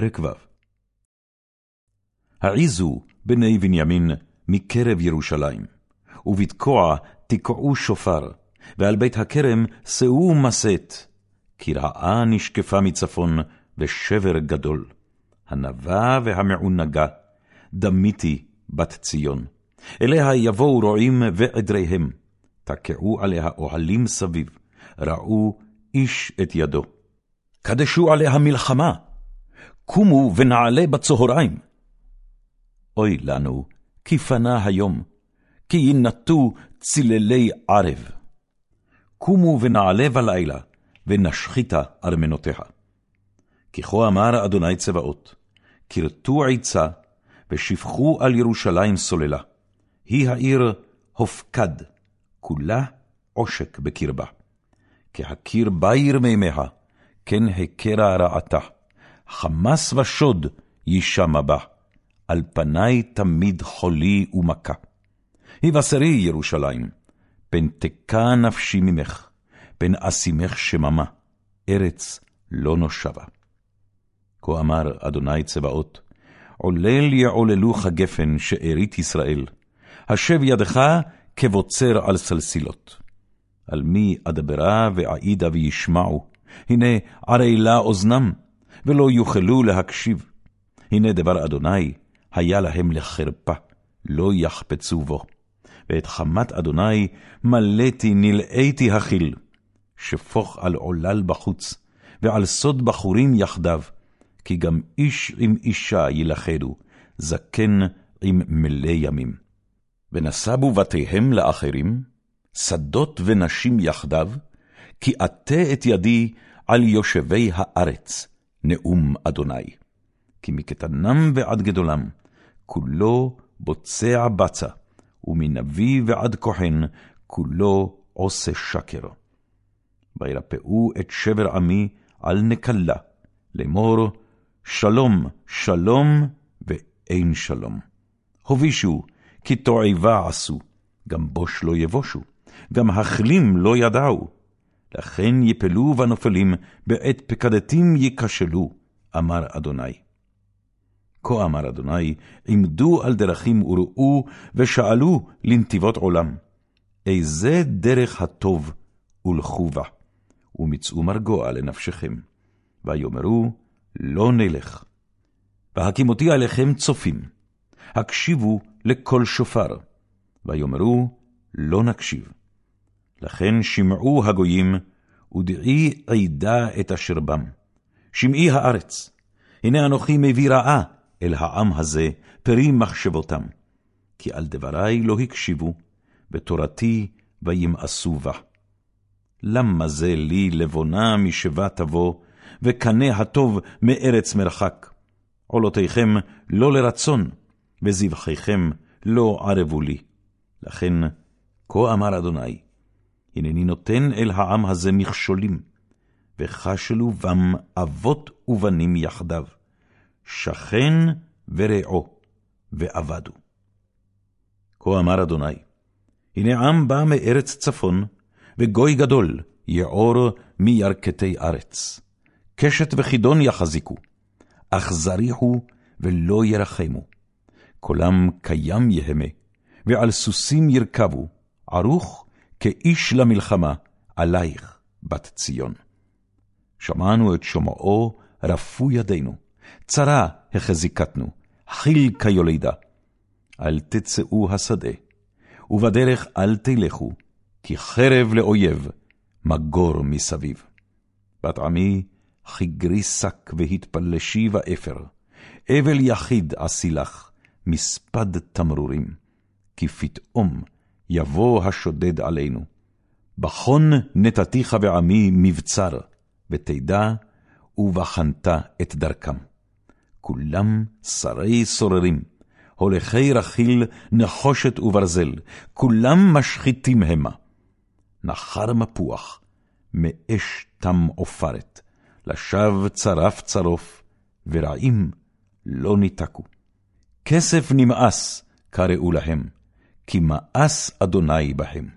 פרק ו' העיזו בני בנימין מקרב ירושלים, ובתקוע תקעו שופר, ועל בית הכרם שאו מסת, כי רעה נשקפה מצפון, ושבר גדול. הנבה והמעונגה, דמיתי בת ציון. אליה יבואו רועים ועדריהם, תקעו עליה אוהלים סביב, רעו איש את ידו. קדשו עליה מלחמה, קומו ונעלה בצהריים. אוי לנו, כי פנה היום, כי יינטו צללי ערב. קומו ונעלה בלילה, ונשחיתה ארמנותיה. כי כה אמר אדוני צבאות, כרתו עצה, ושפכו על ירושלים סוללה. היא העיר הופקד, כולה עושק בקרבה. כהכיר ביר מימיה, כן הכרה רעתה. חמס ושוד יישמע בה, על פני תמיד חולי ומכה. היבשרי ירושלים, פן תקע נפשי ממך, פן אשימך שממה, ארץ לא נושבה. כה אמר אדוני צבאות, עולל יעוללוך גפן שארית ישראל, השב ידך כבוצר על סלסילות. על מי אדברה ואעידה וישמעו, הנה ערלה אוזנם, ולא יוכלו להקשיב. הנה דבר אדוני, היה להם לחרפה, לא יחפצו בו. ואת חמת אדוני מלאתי נלאיתי החיל. שפוך על עולל בחוץ, ועל סוד בחורים יחדיו, כי גם איש עם אישה ילכדו, זקן עם מלא ימים. ונסבו בתיהם לאחרים, שדות ונשים יחדיו, כי עטה את ידי על יושבי הארץ, נאום אדוני. כי מקטנם ועד גדולם, כולו בוצע בצע, ומנביא ועד כהן, כולו עושה שקר. וירפאו את שבר עמי על נקלה, לאמור, שלום, שלום, ואין שלום. הובישו, כי תועבה עשו, גם בוש לא יבושו, גם החלים לא ידעו. לכן יפלו ונופלים, בעת פקדתים ייכשלו, אמר אדוני. כה אמר אדוני, עמדו על דרכים וראו, ושאלו לנתיבות עולם. איזה דרך הטוב ולכו בה, ומצאו מרגוע לנפשכם. ויאמרו, לא נלך. והקימותי עליכם צופים, הקשיבו לקול שופר. ויאמרו, לא נקשיב. לכן שמעו הגויים, ודעי עדה את אשר בם. שמעי הארץ, הנה אנוכי מביא רעה אל העם הזה, פרי מחשבותם. כי על דברי לא הקשיבו, בתורתי וימאסו בה. למה זה לי לבונה משבה תבוא, וקנה הטוב מארץ מרחק? עולותיכם לא לרצון, וזבחיכם לא ערבו לי. לכן, כה אמר אדוני, הנני נותן אל העם הזה מכשולים, וכשלו בם אבות ובנים יחדיו, שכן ורעו, ואבדו. כה אמר אדוני, הנה עם בא מארץ צפון, וגוי גדול יעור מירכתי ארץ. קשת וחידון יחזיקו, אך זריחו ולא ירחמו. קולם קיים יהמה, ועל סוסים ירכבו, ערוך כאיש למלחמה, עלייך, בת ציון. שמענו את שומעו, רפו ידינו, צרה החזיקתנו, חיל כיולידה. אל תצאו השדה, ובדרך אל תלכו, כי חרב לאויב, מגור מסביב. בת עמי, חיגרי שק והתפלשי ואפר, אבל יחיד עשי לך, מספד תמרורים, כי פתאום יבוא השודד עלינו. בחון נתתיך ועמי מבצר, ותדע, ובחנת את דרכם. כולם שרי סוררים, הולכי רכיל, נחושת וברזל, כולם משחיתים המה. נחר מפוח, מאש תם עופרת, לשווא צרף צרוף, ורעים לא ניתקו. כסף נמאס, קראו להם, כי מאס אדוני בהם.